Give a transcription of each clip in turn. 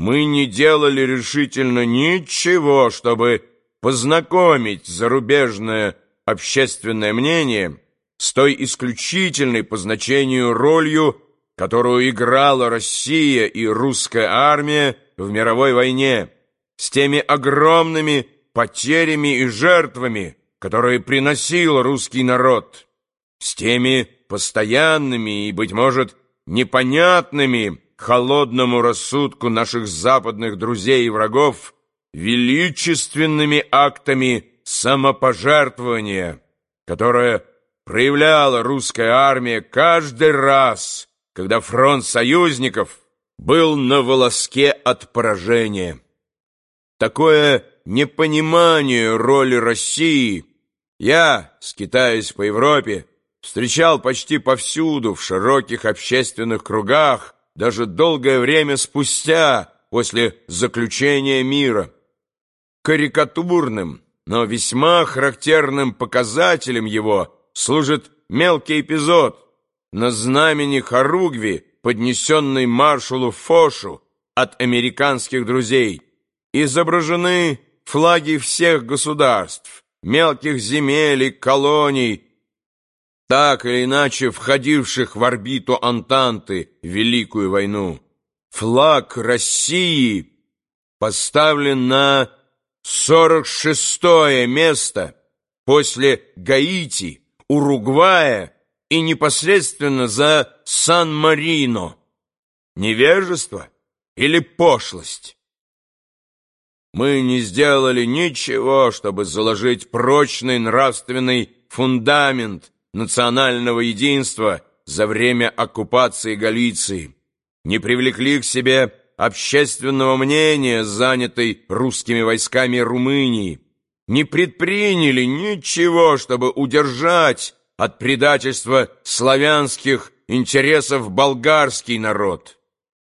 мы не делали решительно ничего, чтобы познакомить зарубежное общественное мнение с той исключительной по значению ролью, которую играла Россия и русская армия в мировой войне, с теми огромными потерями и жертвами, которые приносил русский народ, с теми постоянными и, быть может, непонятными холодному рассудку наших западных друзей и врагов величественными актами самопожертвования, которое проявляла русская армия каждый раз, когда фронт союзников был на волоске от поражения. Такое непонимание роли России я, скитаясь по Европе, встречал почти повсюду, в широких общественных кругах, даже долгое время спустя, после заключения мира. Карикатурным, но весьма характерным показателем его служит мелкий эпизод на знамени Харугви, поднесенный маршалу Фошу от американских друзей. Изображены флаги всех государств, мелких земель и колоний, так или иначе входивших в орбиту Антанты Великую войну. Флаг России поставлен на 46 место после Гаити, Уругвая и непосредственно за Сан-Марино. Невежество или пошлость? Мы не сделали ничего, чтобы заложить прочный нравственный фундамент национального единства за время оккупации Галиции, не привлекли к себе общественного мнения, занятой русскими войсками Румынии, не предприняли ничего, чтобы удержать от предательства славянских интересов болгарский народ.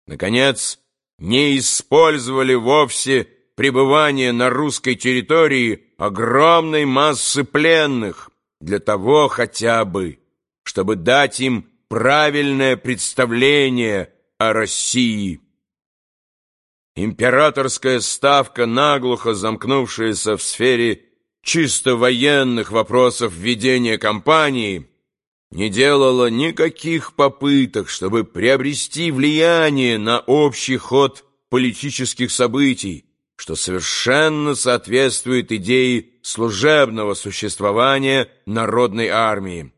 Наконец, не использовали вовсе пребывание на русской территории огромной массы пленных для того хотя бы, чтобы дать им правильное представление о России. Императорская ставка, наглухо замкнувшаяся в сфере чисто военных вопросов ведения кампании, не делала никаких попыток, чтобы приобрести влияние на общий ход политических событий, что совершенно соответствует идее служебного существования народной армии.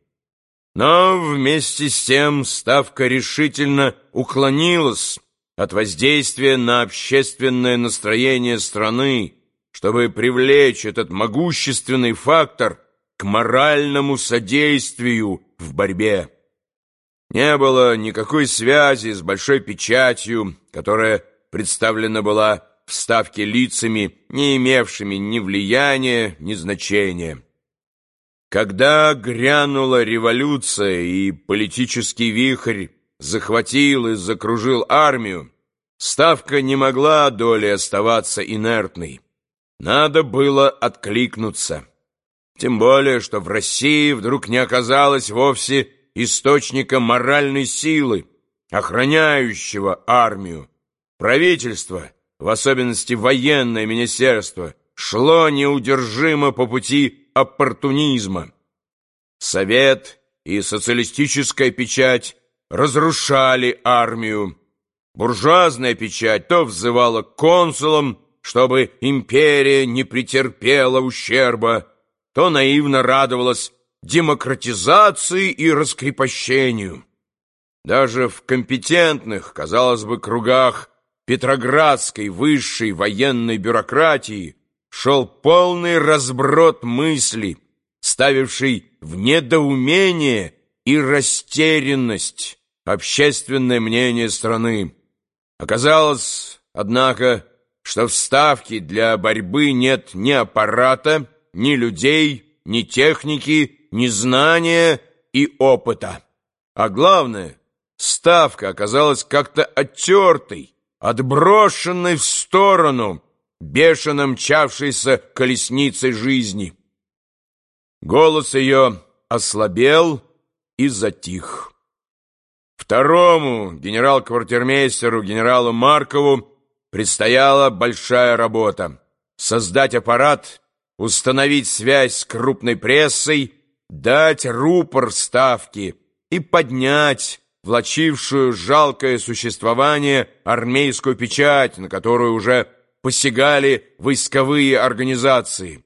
Но вместе с тем Ставка решительно уклонилась от воздействия на общественное настроение страны, чтобы привлечь этот могущественный фактор к моральному содействию в борьбе. Не было никакой связи с большой печатью, которая представлена была вставки лицами, не имевшими ни влияния, ни значения. Когда грянула революция и политический вихрь захватил и закружил армию, Ставка не могла доли оставаться инертной. Надо было откликнуться. Тем более, что в России вдруг не оказалось вовсе источника моральной силы, охраняющего армию. Правительство — в особенности военное министерство, шло неудержимо по пути оппортунизма. Совет и социалистическая печать разрушали армию. Буржуазная печать то взывала к консулам, чтобы империя не претерпела ущерба, то наивно радовалась демократизации и раскрепощению. Даже в компетентных, казалось бы, кругах петроградской высшей военной бюрократии шел полный разброд мысли, ставивший в недоумение и растерянность общественное мнение страны. Оказалось, однако, что в Ставке для борьбы нет ни аппарата, ни людей, ни техники, ни знания и опыта. А главное, Ставка оказалась как-то оттертой, отброшенной в сторону, бешено мчавшейся колесницей жизни. Голос ее ослабел и затих. Второму генерал-квартирмейстеру генералу Маркову предстояла большая работа — создать аппарат, установить связь с крупной прессой, дать рупор ставки и поднять влачившую жалкое существование армейскую печать, на которую уже посягали войсковые организации.